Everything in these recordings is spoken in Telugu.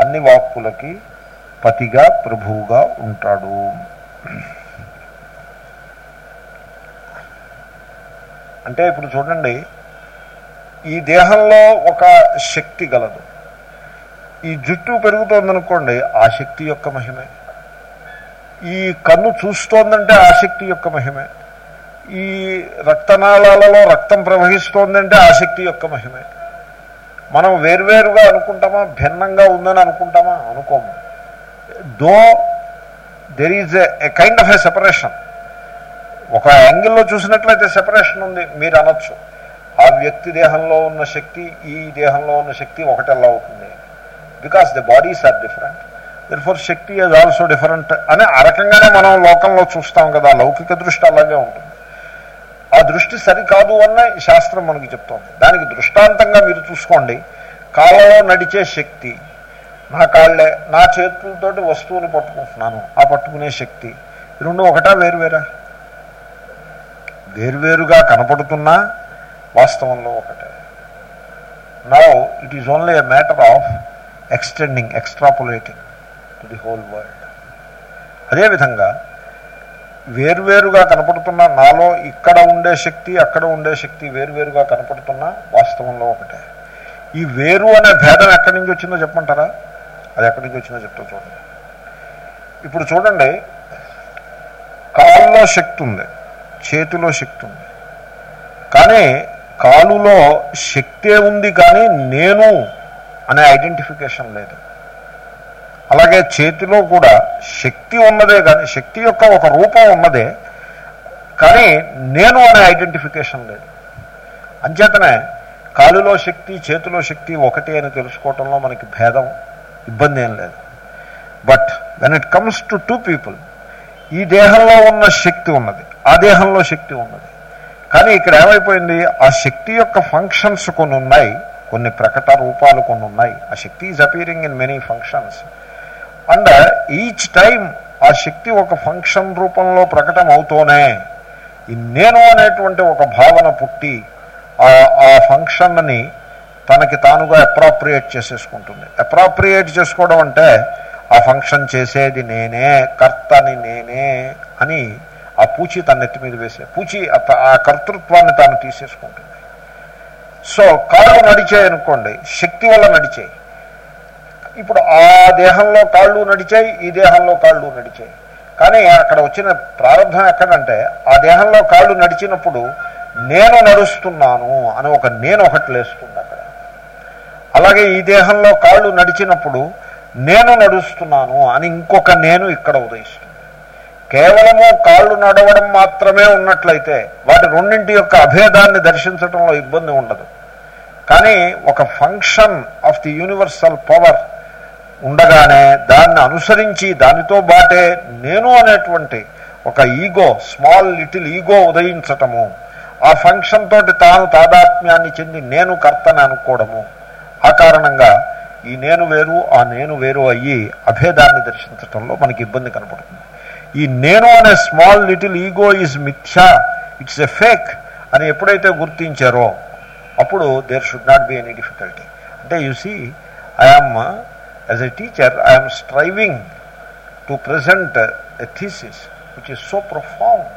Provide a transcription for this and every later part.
అన్ని వాక్కులకి పతిగా ప్రభువుగా ఉంటాడు. అంటే ఇప్పుడు చూడండి ఈ దేహంలో ఒక శక్తి గలదు. ఈ జుట్టు పెరుగుతోందనుకోండి ఆ శక్తి యొక్క మహిమే. ఈ కన్ను చూస్తోందంటే ఆ శక్తి యొక్క మహిమే. ఈ రక్తనాళాలలో రక్తం ప్రవహిస్తోందంటే ఆ శక్తి యొక్క మహిమే. మనం వేర్వేరుగా అనుకుంటామా? భిన్నంగా ఉందని అనుకుంటామా? అనుకోము. Though there is a kind of a separation ఒక యాంగిల్లో చూసినట్లయితే సెపరేషన్ ఉంది. మీరు అనొచ్చు. ఆ వ్యక్తి దేహంలో ఉన్న శక్తి ఈ దేహంలో ఉన్న శక్తి ఒకటెలా అవుతుంది? Because the bodies are different their shakti is also different అని ఆ రకంగానే మనం లోకంలో చూస్తాం కదా. లౌకిక దృష్టి అలాగే ఉంటుంది. ఆ దృష్టి సరికాదు అన్న ఈ శాస్త్రం మనకి చెప్తోంది. దానికి దృష్టాంతంగా మీరు చూసుకోండి. కాళ్ళలో నడిచే శక్తి నా కాళ్ళే నా చేతులతోటి వస్తువులు పట్టుకుంటున్నాను ఆ పట్టుకునే శక్తి ఈ రెండు ఒకటా వేరువేరా? వేరువేరుగా కనపడుతున్నా వాస్తవంలో ఒకటే. Now it is only a matter of extending extrapolating to the whole world అదేవిధంగా వేర్వేరుగా కనపడుతున్న నాలో ఇక్కడ ఉండే శక్తి అక్కడ ఉండే శక్తి వేరువేరుగా కనపడుతున్న వాస్తవంలో ఒకటే. ఈ వేరు అనే భేదం ఎక్కడి నుంచి వచ్చిందో చెప్పమంటారా? అది ఎక్కడి నుంచి వచ్చిందో చెప్తా చూడండి. ఇప్పుడు చూడండి కాళ్ళలో శక్తి ఉంది చేతిలో శక్తి ఉంది. కానీ కాలులో శక్తే ఉంది కానీ నేను అనే ఐడెంటిఫికేషన్ లేదు. అలాగే చేతిలో కూడా శక్తి ఉన్నదే కానీ శక్తి యొక్క ఒక రూపం ఉన్నదే కానీ నేను అనే ఐడెంటిఫికేషన్ లేదు. అంచేతనే కాలులో శక్తి చేతిలో శక్తి ఒకటి అని తెలుసుకోవటంలో మనకి భేదం ఇబ్బంది ఏం లేదు. But when it comes to two people ఈ దేహంలో ఉన్న శక్తి ఉన్నది ఆ దేహంలో శక్తి ఉన్నది. కానీ ఇక్కడ ఏమైపోయింది? ఆ శక్తి యొక్క ఫంక్షన్స్ కొన్ని ఉన్నాయి కొన్ని ప్రకట రూపాలు కొన్ని ఉన్నాయి ఆ శక్తి is appearing in many functions and each time ఆ శక్తి ఒక ఫంక్షన్ రూపంలో ప్రకటన అవుతూనే ఈ నేను అనేటువంటి ఒక భావన పుట్టి ఆ ఫంక్షన్ని తనకి తానుగా అప్రాప్రియేట్ చేసేసుకుంటుంది. అప్రాప్రియేట్ చేసుకోవడం అంటే ఆ ఫంక్షన్ చేసేది నేనే కర్తని నేనే అని ఆ పూచి తన నెత్తి మీద వేసే పూచి ఆ కర్తృత్వాన్ని తాను తీసేసుకుంటుంది. సో కాళ్ళు నడిచాయి అనుకోండి శక్తి వల్ల నడిచాయి. ఇప్పుడు ఆ దేహంలో కాళ్ళు నడిచాయి ఈ దేహంలో కాళ్ళు నడిచాయి. కానీ అక్కడ వచ్చిన ప్రారంభం ఎక్కడంటే ఆ దేహంలో కాళ్ళు నడిచినప్పుడు నేను నడుస్తున్నాను అని ఒక నేను ఒకటి లేస్తుంది అక్కడ. అలాగే ఈ దేహంలో కాళ్ళు నడిచినప్పుడు నేను నడుస్తున్నాను అని ఇంకొక నేను ఇక్కడ ఉదయిస్తుంది. కేవలము కాళ్ళు నడవడం మాత్రమే ఉన్నట్లయితే వాటి రెండింటి యొక్క అభేదాన్ని దర్శించడంలో ఇబ్బంది ఉండదు. కానీ ఒక function of the universal power ఉండగానే దాన్ని అనుసరించి దానితో బాటే నేను అనేటువంటి ఒక ఈగో స్మాల్ లిటిల్ ఈగో ఉదయించటము ఆ ఫంక్షన్ తోటి తాను తాదాత్మ్యాన్ని చెంది నేను కర్తని అనుకోవడము. ఆ కారణంగా ఈ నేను వేరు ఆ నేను వేరు అయ్యి అభేదాన్ని దర్శించటంలో మనకి ఇబ్బంది కనపడుతుంది. ఈ నేను అనే స్మాల్ లిటిల్ ఈగో ఈజ్ మిథ్యా ఇట్స్ ఎ ఫేక్ అని ఎప్పుడైతే గుర్తించారో అప్పుడు there should not be any difficulty. అంటే you see I'm as a teacher I'm striving to present a thesis which is so profound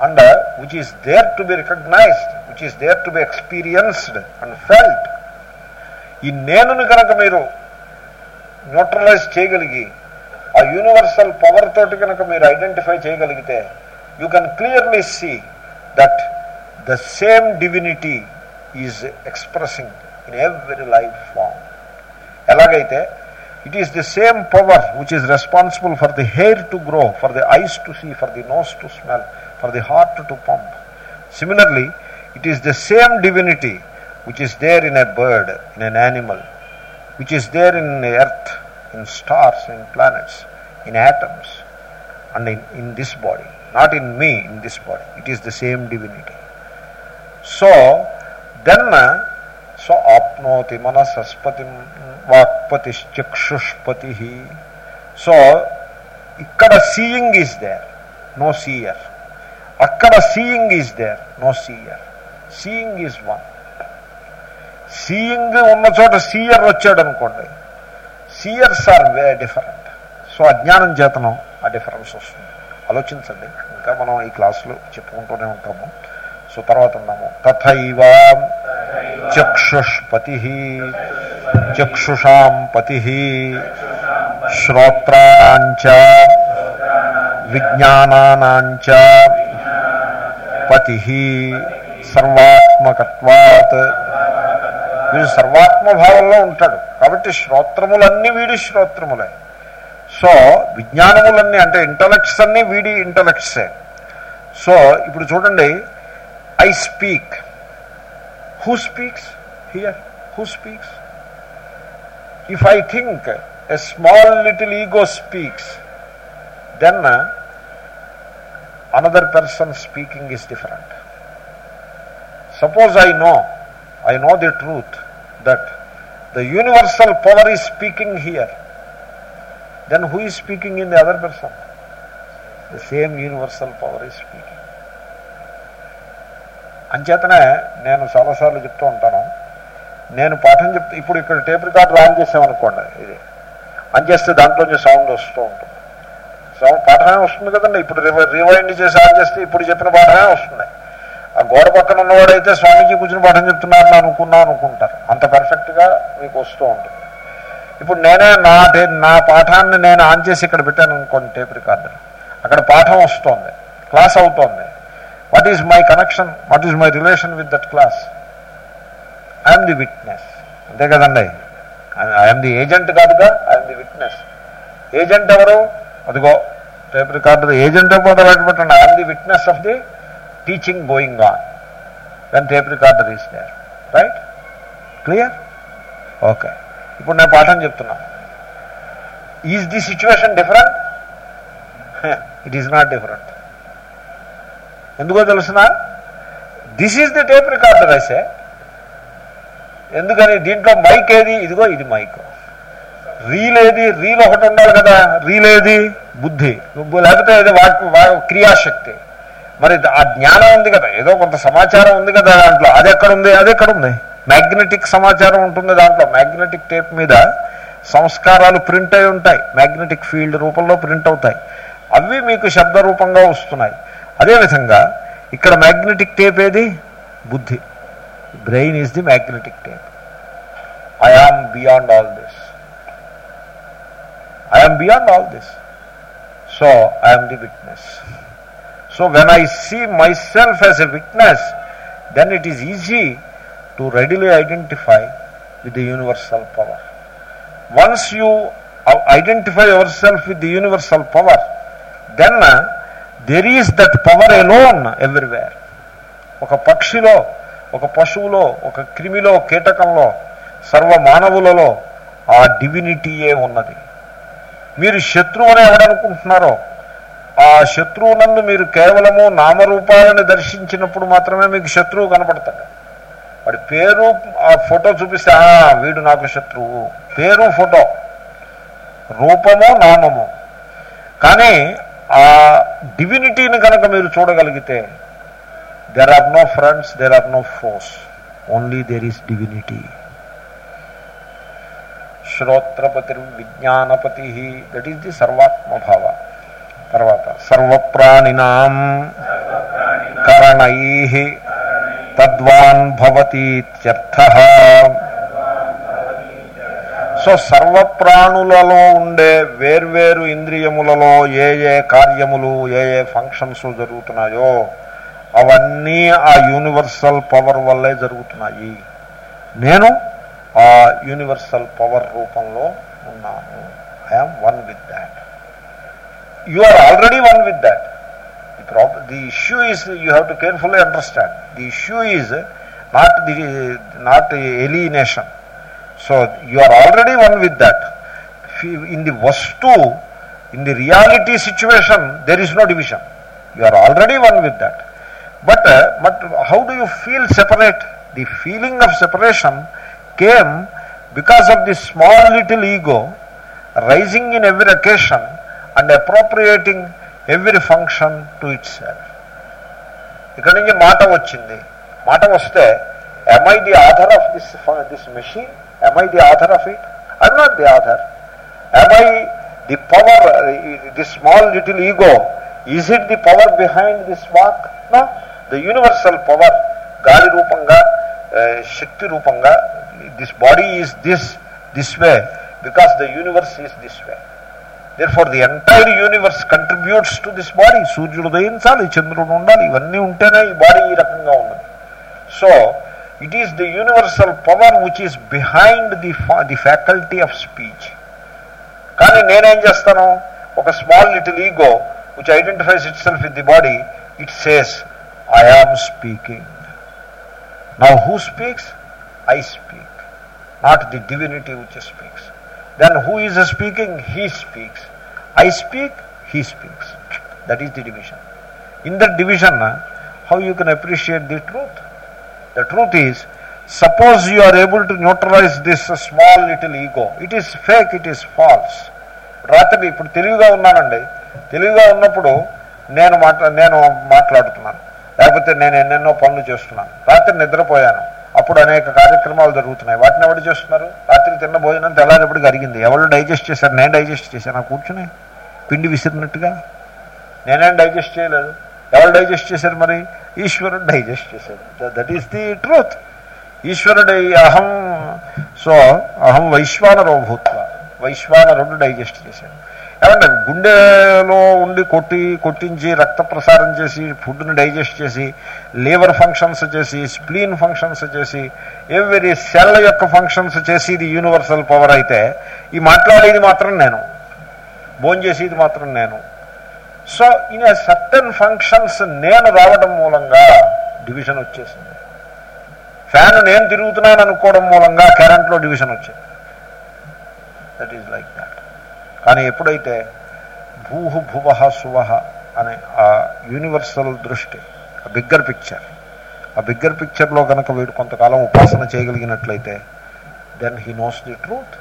and which is there to be recognised which is there to be experienced and felt ఈ నేనుని కనుక మీరు న్యూట్రలైజ్ చేయగలిగి ఆ యూనివర్సల్ పవర్ తోటి కనుక మీరు ఐడెంటిఫై చేయగలిగితే you can clearly see that the same divinity is expressing in every life form ఎలాగైతే it is the same power which is responsible for the hair to grow for the eyes to see for the nose to smell for the heart to pump similarly it is the same divinity which is there in a bird, in an animal, which is there in earth, in stars, in planets, in atoms, and in, in this body. Not in me, in this body. It is the same divinity. So, then, so ఆప్నోతి మన సస్పతి వాక్పతిశ్చక్షుష్పతి సో ఇక్కడ seeing is there no seer అక్కడ seeing is there no seer seeing is one seeing ఉన్న చోట సీయర్ వచ్చాడు అనుకోండి. Seers are way different so అజ్ఞానం చేతనం ఆ డిఫరెన్స్ వస్తుంది. ఆలోచించండి. ఇంకా మనం ఈ క్లాసులో చెప్పుకుంటూనే ఉంటాము. సో తర్వాత ఉన్నాము తథైవ చక్షుష్పతి చక్షుషాం పతి శ్రోత్రాణాంచ విజ్ఞానానాంచ పతి సర్వాత్మకత్వాత్. వీడు సర్వాత్మభావంలో ఉంటాడు. కాబట్టి శ్రోత్రములన్నీ వీడి శ్రోత్రములే. సో విజ్ఞానములన్నీ అంటే ఇంటలెక్ట్స్ అన్నీ వీడి ఇంటలెక్ట్సే. సో ఇప్పుడు చూడండి I speak. Who speaks here? Who speaks? If I think a small little ego speaks, then uh, another person speaking is different. Suppose I know, I know the truth that the universal power is speaking here, then who is speaking in the other person? The same universal power is speaking. అంచేతనే నేను చాలాసార్లు చెప్తూ ఉంటాను. నేను పాఠం చెప్తే ఇప్పుడు ఇక్కడ టేప్ రికార్డు ఆన్ చేసామనుకోండి ఇది. ఆన్ చేస్తే దాంట్లోంచి సౌండ్ వస్తూ ఉంటుంది. సౌండ్ పాఠమే వస్తుంది కదండి. ఇప్పుడు రివైండ్ చేసి ఆన్ చేస్తే ఇప్పుడు చెప్పిన పాఠమే వస్తుంది. ఆ గోడ పక్కన ఉన్నవాడైతే స్వామీజీ కూర్చుని పాఠం చెప్తున్నారని అనుకున్నా అనుకుంటారు. అంత పర్ఫెక్ట్గా మీకు వస్తూ ఉంటుంది. ఇప్పుడు నేనే నా నా పాఠాన్ని నేను ఆన్ చేసి ఇక్కడ పెట్టాను అనుకోండి టేప్ రికార్డర్ అక్కడ పాఠం వస్తోంది. క్లాస్ అవుతోంది. What is my connection what is my relation with that class I'm the witness అంతే కదండి. ఐఎమ్ ది ఏజెంట్ కాదుగా ఐఎమ్ ది విట్నెస్ ఏజెంట్ ఎవరు? అదిగో టైప్ రికార్డర్ ఏజెంట్ పోతే పెట్టండి. I'm the witness of the teaching going on when tape recorder is there. Right? Clear? Okay. ఇప్పుడు నేను పాఠం చెప్తున్నా. Is the situation different it is not different ఎందుకో తెలిసిన? This is the tape recorder అయితే ఎందుకని? దీంట్లో మైక్ ఏది? ఇదిగో ఇది మైక్ రీల్ ఏది? రీల్ ఒకటి ఉండాలి కదా. రీల్ ఏది? బుద్ధి. లేకపోతే ఇది క్రియాశక్తి. మరి ఆ జ్ఞానం ఉంది కదా. ఏదో కొంత సమాచారం ఉంది కదా దాంట్లో. అది ఎక్కడుంది అది ఎక్కడుంది మ్యాగ్నెటిక్ సమాచారం ఉంటుంది దాంట్లో. మ్యాగ్నెటిక్ టేప్ మీద సంస్కారాలు ప్రింట్ అయి ఉంటాయి. మ్యాగ్నెటిక్ ఫీల్డ్ రూపంలో ప్రింట్ అవుతాయి. అవి మీకు శబ్ద రూపంగా వస్తున్నాయి. అదేవిధంగా ఇక్కడ మ్యాగ్నెటిక్ టేప్ ఏది బుద్ధి brain is the magnetic tape I am beyond all this I am beyond all this so I am the witness So when I see myself as a witness, then it is easy to readily identify with the universal power. Once you identify yourself with the universal power, then uh, there is that power a alone everywhere ఒక పక్షిలో ఒక పశువులో ఒక క్రిమిలో కీటకంలో సర్వ మానవులలో ఆ డివినిటీయే ఉన్నది. మీరు శత్రువు అని ఎవడనుకుంటున్నారో ఆ శత్రువునందు మీరు కేవలము నామరూపాలను దర్శించినప్పుడు మాత్రమే మీకు శత్రువు కనపడతాడు. వాడి పేరు ఆ ఫోటో చూపిస్తే వీడు నాకు శత్రువు. పేరు ఫోటో. రూపము నామము. కానీ ఆ డివినిటీని కనుక మీరు చూడగలిగితే there are no friends there are no foes only there is divinity శ్రోత్రపతి విజ్ఞానపతి దట్ ఈస్ ది సర్వాత్మభావ తర్వాత సర్వప్రాణినాం కరణై తద్వాన్ భవతీత్యర్థ దశ సర్వప్రాణులలో ఉండే వేర్వేరు ఇంద్రియములలో ఏ ఏ కార్యములు ఏ ఏ ఫంక్షన్స్ జరుగుతున్నాయో అవన్నీ ఆ యూనివర్సల్ పవర్ వల్లే జరుగుతున్నాయి. నేను ఆ యూనివర్సల్ పవర్ రూపంలో ఉన్నాను. I'm one with that you are already one with that the problem the issue is you have to carefully understand the issue is not the not alienation So you are already one with that. In the vastu, in the reality situation, there is no division. You are already one with that. But uh, but how do you feel separate? The feeling of separation came because of this small little ego rising in every occasion and appropriating every function to itself ఇక్కడ నుంచి మాట వచ్చింది మాట వస్తే am I the author of this this machine Am I the author of it I'm not the author am I the power, uh, the small little ego, is it the power behind this walk? No. The universal power, గాలి రూపంగా శక్తి రూపంగా this body is this this way because the universe is this way therefore the entire universe contributes to this body సూర్యుడు ఉదయించాలి చంద్రుడు ఉండాలి ఇవన్నీ ఉంటేనే ఈ బాడీ ఈ రకంగా ఉన్నది so it is the universal power which is behind the the faculty of speech కానీ నేనేం చేస్తాను ఒక small little ego which identifies itself with the body it says I am speaking now who speaks I speak not the divinity which speaks then who is speaking he speaks I speak he speaks that is the division in that division how you can appreciate the truth the truth is suppose you are able to neutralize this small little ego it is fake it is false రాత్రి ఇప్పుడు తెలివిగా ఉన్నానండి. తెలివిగా ఉన్నప్పుడు నేను మాట్లా నేను మాట్లాడుతున్నాను. లేకపోతే నేను ఎన్నెన్నో పనులు చేస్తున్నాను. రాత్రి నిద్రపోయాను. అప్పుడు అనేక కార్యక్రమాలు జరుగుతున్నాయి. వాటిని ఎవరు చేస్తున్నారు? రాత్రి తిన్న భోజనం తెల్లారేపటికి అరిగింది ఎవరు డైజెస్ట్ చేశారు? నేను డైజెస్ట్ చేశాను? కూర్చుని పిండి విసిరినట్టుగా? నేనేం డైజెస్ట్ చేయలేదు. ఎవరు డైజెస్ట్ చేశారు మరి? ఈశ్వరుడు డైజెస్ట్ చేశాడు. దట్ ఈస్ ది ట్రూత్ ఈశ్వరుడు అహం సో అహం వైశ్వానరో భూత్వ వైశ్వానరుడు డైజెస్ట్ చేశాడు. ఏమంటే గుండెలో ఉండి కొట్టి కొట్టించి రక్త ప్రసారం చేసి ఫుడ్ని డైజెస్ట్ చేసి లివర్ ఫంక్షన్స్ చేసి స్ప్లీన్ ఫంక్షన్స్ చేసి ఎవరి సెల్ యొక్క ఫంక్షన్స్ చేసి ఇది యూనివర్సల్ పవర్ అయితే ఈ మాట్లాడేది మాత్రం నేను. భోజనం చేసేది మాత్రం నేను. సో ఇన్ సర్టన్ ఫంక్షన్స్ నేను రావడం మూలంగా డివిజన్ వచ్చేసింది. ఫ్యాన్ నేను తిరుగుతున్నాను అనుకోవడం మూలంగా కరెంట్లో డివిజన్ వచ్చింది దట్ ఈజ్ లైక్ దాట్ కానీ ఎప్పుడైతే భూహు భువ సువహ అనే ఆ యూనివర్సల్ దృష్టి ఆ బిగ్గర్ పిక్చర్ ఆ బిగ్గర్ పిక్చర్లో కనుక వీడు కొంతకాలం ఉపాసన చేయగలిగినట్లయితే then he knows the truth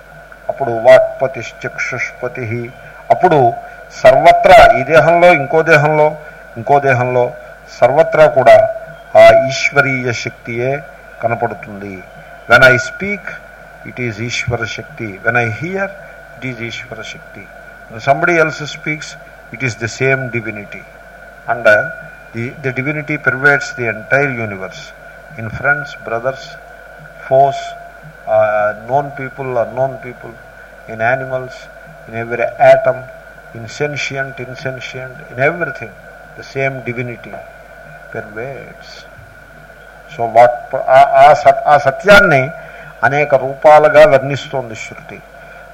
అప్పుడు వాక్పతి చక్షుష్పతి అప్పుడు సర్వత్రా ఈ దేహంలో ఇంకో దేహంలో ఇంకో దేహంలో సర్వత్రా కూడా ఆ ఈశ్వరీయ శక్తియే కనపడుతుంది. When I speak it is Ishwara shakti. When I hear it is Ishwara shakti. Somebody else speaks it is the same divinity and the the divinity pervades the entire universe in friends brothers foes known people unknown people in animals in every atom atom, in sentient, insentient, in everything, the same divinity pervades. So what ఆ సత్యాన్ని అనేక రూపాలుగా వర్ణిస్తోంది శృతి.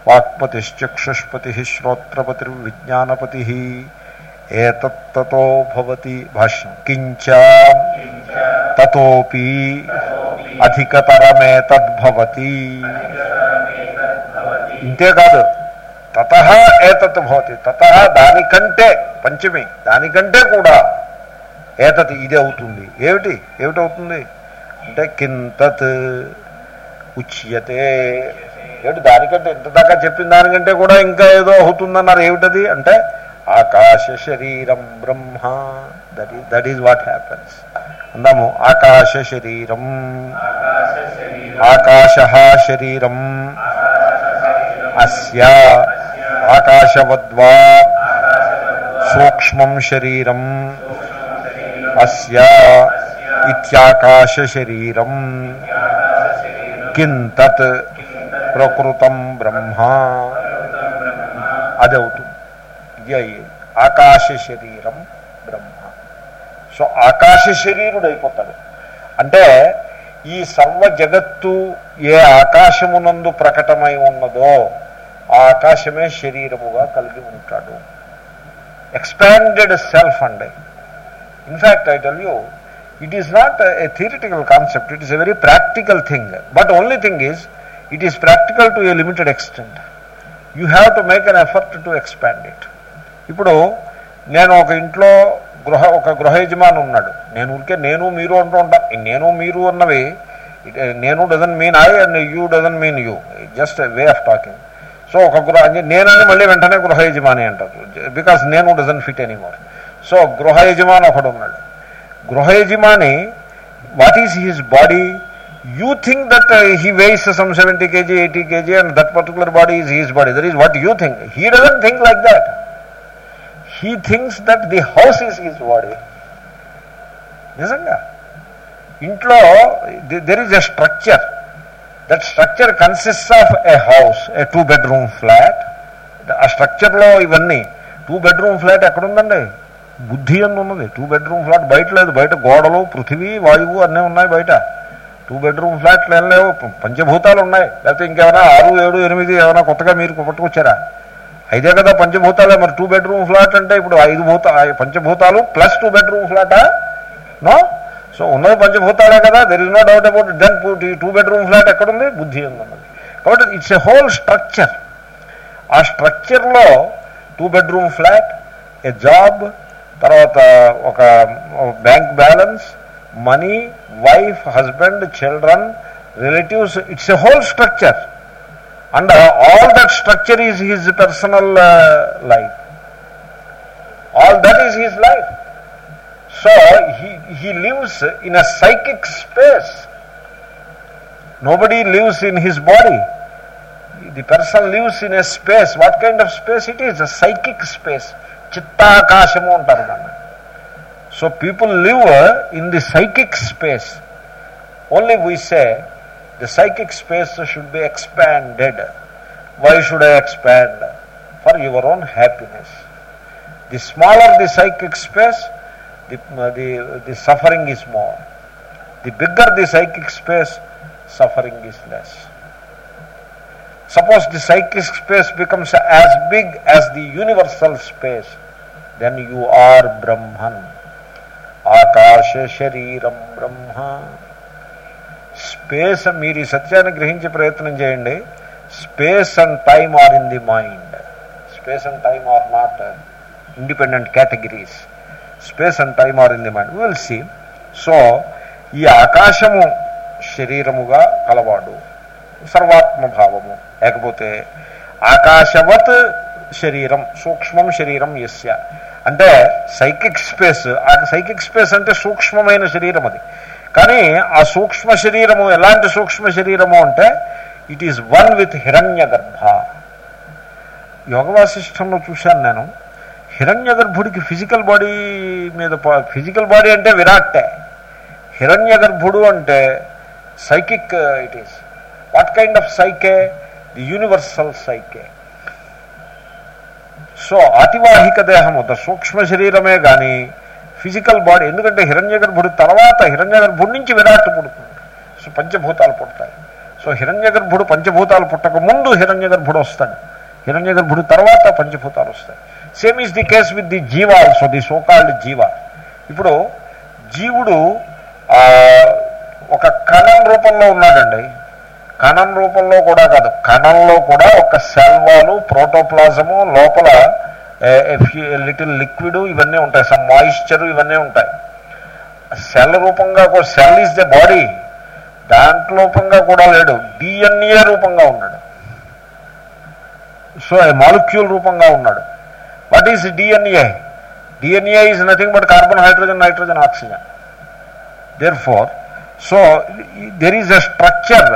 వాక్పతి చక్షుష్పతి శ్రోత్రపతి విజ్ఞానపతి ఏతత్తో భవతి భాష్యం. కించ తతోపి అధికతరమేతద్భవతి. ఇంతేకాదు తత ఏతత్ భవతి. తత దానికంటే పంచమి దానికంటే కూడా ఏతత్ ఇది అవుతుంది. ఏమిటి? ఏమిటవుతుంది అంటే కింతత్ ఉచ్యతే. ఏమిటి? దానికంటే ఇంత దాకా చెప్పిన దానికంటే కూడా ఇంకా ఏదో అవుతుందన్నారు. ఏమిటది? అంటే ఆకాశ శరీరం బ్రహ్మ. దట్ ఈ దట్ ఈజ్ వాట్ హ్యాపన్స్ అందాము ఆకాశ శరీరం. ఆకాశ శరీరం. అస్య. ఆకాశవద్వా సూక్ష్మం శరీరం అస్య ఇత్యాకాశ శరీరం కింతత్ ప్రకృతం బ్రహ్మ అది అవుతుంది ఇది అయ్యేది ఆకాశ శరీరం బ్రహ్మ సో ఆకాశ శరీరుడు అయిపోతాడు అంటే ఈ సర్వ జగత్తు ఏ ఆకాశమునందు ప్రకటమై ఉన్నదో ఆ ఆకాశమే శరీరముగా కలిగి ఉంటాడు. ఎక్స్పాండెడ్ సెల్ఫ్ అండి in fact I tell you it is not a theoretical concept it is a very practical thing but only thing is it is practical to a limited extent you have to make an effort to expand it ఇప్పుడు నేను ఒక ఇంట్లో గృహ ఒక గృహ యజమాని ఉన్నాడు. నేను ఊరికే నేను మీరు అంటూ ఉంటాను నేను మీరు అన్నవి నేను doesn't mean I and you doesn't mean you just way of talking so ఒక గృహ నేనని మళ్ళీ వెంటనే గృహ యజమాని అంటారు బికాస్ నేను డజన్ ఫిట్ ఎనీమోర్ సో గృహ యజమాని ఒకడు ఉన్నాడు గృహ యజమాని what is his body you think that uh, he weighs some 70 kg, 80 kg and that particular body is his body. That is what you think. He doesn't think like that. He thinks that the house is his body. నిజంగా ఇంట్లో there is a structure that structure consist of a house a two bedroom flat ఆ స్ట్రక్చర్లో ఇవన్నీ టూ బెడ్రూమ్ ఫ్లాట్ ఎక్కడుందండి? బుద్ధి అని ఉన్నది టూ బెడ్రూమ్ ఫ్లాట్ బయట లేదు. బయట గోడలు పృథివీ వాయువు అన్నీ ఉన్నాయి బయట. టూ బెడ్రూమ్ ఫ్లాట్లు ఏం లేవు. పంచభూతాలు ఉన్నాయి. లేకపోతే ఇంకేమైనా ఆరు ఏడు ఎనిమిది ఏమైనా కొత్తగా మీరు పట్టుకొచ్చారా? ఐదే కదా పంచభూతాలే. మరి టూ బెడ్రూమ్ ఫ్లాట్ అంటే ఇప్పుడు ఐదు భూత పంచభూతాలు ప్లస్ టూ బెడ్రూమ్ ఫ్లాటా నో? సో ఉన్నది పంచభూతాలే కదా there is no doubt about then two bedroom flat ఎక్కడుంది? బుద్ధి ఉందన్నది కాబట్టి ఇట్స్ ఎ హోల్ స్ట్రక్చర్ ఆ స్ట్రక్చర్లో two bedroom flat a job తర్వాత ఒక bank balance money wife husband children relatives it's a whole structure and all that structure is his personal life all that is his life so he lives in a psychic space nobody lives in his body the person lives in a space what kind of space it is a psychic space చిత్తాకాశము అంటారు దాన్ని so people live in the psychic space only we say the psychic space should be expanded why should I expand for your own happiness the smaller the psychic space the the the suffering is more the bigger the psychic space suffering is less suppose the psychic space becomes as big as the universal space then you are brahman. ఆకాశ శరీరం బ్రహ్మ స్పేస్ మీరు ఈ సత్యాన్ని గ్రహించే ప్రయత్నం చేయండి. Space and time are in the mind space and time are not independent categories space and time are in the mind will see so ఈ ఆకాశము శరీరముగా కలవాడు. సర్వాత్మభావము లేకపోతే ఆకాశవత్ శరీరం సూక్ష్మం శరీరం యస్య. అంటే సైకిక్ స్పేస్ ఆ సైకిక్ స్పేస్ అంటే సూక్ష్మమైన శరీరం అది. కానీ ఆ సూక్ష్మ శరీరము ఎలాంటి సూక్ష్మ శరీరము అంటే ఇట్ ఈస్ వన్ విత్ హిరణ్య గర్భ యోగవాసిష్టంలో చూశాను నేను. హిరణ్య గర్భుడికి ఫిజికల్ బాడీ మీద ఫిజికల్ బాడీ అంటే విరాట్టే. హిరణ్య గర్భుడు అంటే psychic it is what kind of psyche the universal psyche so అతివాహిక దేహము ద సూక్ష్మ శరీరమే కానీ ఫిజికల్ బాడీ ఎందుకంటే హిరణ్య గర్భుడు తర్వాత హిరణ్య గర్భుడి నుంచి విరాట్ పుడుతుంది. సో పంచభూతాలు పుడతాయి. సో హిరణ్య గర్భుడు పంచభూతాలు పుట్టక ముందు హిరణ్య గర్భుడు వస్తాడు. హిరణ్య గర్భుడు తర్వాత పంచభూతాలు వస్తాయి. Same is the case with the jiva also the so called jiva. ఇప్పుడు జీవుడు ఒక కణం రూపంలో ఉన్నాడండి. కణం రూపంలో కూడా కాదు కణంలో కూడా ఒక సెల్వాలు ప్రోటోప్లాజము లోపల లిటిల్ లిక్విడ్ ఇవన్నీ ఉంటాయి సమ్ మాయిశ్చరు ఇవన్నీ ఉంటాయి. సెల్ రూపంగా సెల్ ఈజ్ ద బాడీ. దాంట్లో రూపంగా కూడా లేడు. డిఎన్ఏ రూపంగా ఉన్నాడు. సో మాలిక్యూల్ రూపంగా ఉన్నాడు. What is DNA DNA is nothing but carbon hydrogen nitrogen oxygen there four so there is a structure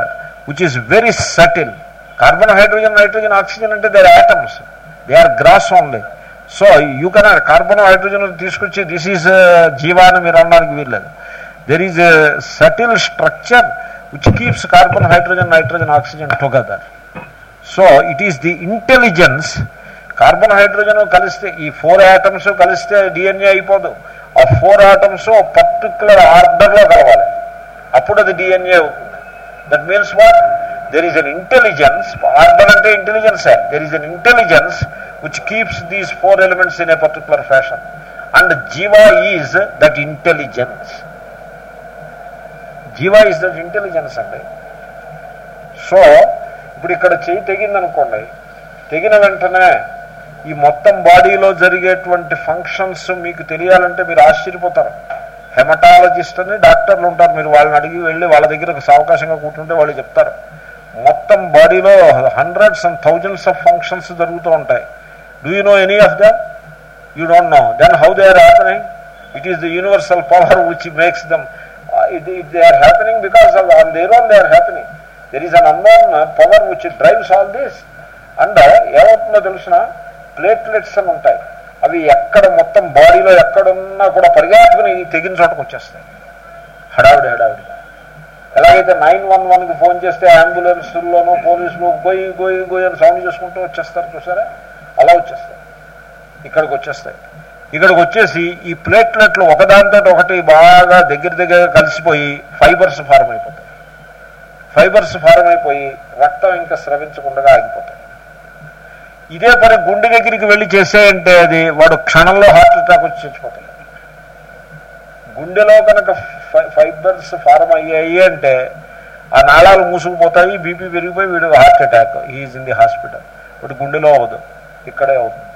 which is very subtle. Carbon, hydrogen, nitrogen, oxygen అంటే they are atoms. They are grass only. So you can carbon hydrogen తీసుకొచ్చి దిస్ ఈజ్ జీవా అని మీరు అనడానికి వీల్లేదు there is subtle structure which keeps carbon hydrogen nitrogen oxygen together so it is the intelligence carbon hydrogen కలిస్తే ఈ ఫోర్ ఐటమ్స్ కలిస్తే డిఎన్ఏ అయిపోదు. ఆ ఫోర్ ఐటమ్స్ పర్టికులర్ ఆర్డర్లో కలవాలి. అప్పుడు అది డిఎన్ఏ అవుతుంది. That means what there is an intelligence order అంటే intelligence there is an intelligence which keeps these four elements in a particular fashion and jiva is that intelligence jiva is that intelligence అండి. సో ఇప్పుడు ఇక్కడ చెయ్యి తెగిందనుకోండి. తెగిన వెంటనే ఈ మొత్తం బాడీలో జరిగేటువంటి ఫంక్షన్స్ మీకు తెలియాలంటే మీరు ఆశ్చర్యపోతారు. హెమటాలజిస్ట్ అని డాక్టర్లు ఉంటారు. మీరు వాళ్ళని అడిగి వెళ్ళి వాళ్ళ దగ్గర అవకాశంగా కూర్చుంటే వాళ్ళు చెప్తారు. మొత్తం బాడీలో hundreds and thousands of functions జరుగుతూ ఉంటాయి. Do you know any of them you don't know then how they are happening it is the universal power which makes them it they are happening because because of, on their own they are happening. There is an unknown uh, power which drives and uh, ఏమవుతుందో తెలిసిన? ప్లేట్లెట్స్ అని ఉంటాయి. అవి ఎక్కడ మొత్తం బాడీలో ఎక్కడున్నా కూడా పరిగెత్తుకుని తెగిన చోటకు వచ్చేస్తాయి. హడావిడి హడావిడి. ఎలాగైతే నైన్ వన్ వన్కి ఫోన్ చేస్తే అంబులెన్స్లోనూ పోలీసులు గోయి గోయి గోయి అని సౌండ్ చేసుకుంటూ వచ్చేస్తారు చూసారా? అలా వచ్చేస్తాయి. ఇక్కడికి వచ్చేస్తాయి. ఇక్కడికి వచ్చేసి ఈ ప్లేట్లెట్లు ఒకదానితో ఒకటి బాగా దగ్గర దగ్గర కలిసిపోయి ఫైబర్స్ ఫారం అయిపోతాయి. ఫైబర్స్ ఫారం అయిపోయి రక్తం ఇంకా స్రవించకుండా ఆగిపోతాయి. ఇదే పని గుండె దగ్గరికి వెళ్ళి చేసేయంటే అది వాడు క్షణంలో హార్ట్ అటాక్ వచ్చి చచ్చిపోతాడు గుండెలో కనుక ఫైబర్స్ ఫారం అయ్యాయి అంటే ఆ నాళాలు మూసుకుపోతాయి బీపీ పెరిగిపోయి వీడు heart attack. Is in the hospital ఇప్పుడు గుండెలో అవ్వదు. ఇక్కడే అవుతుంది.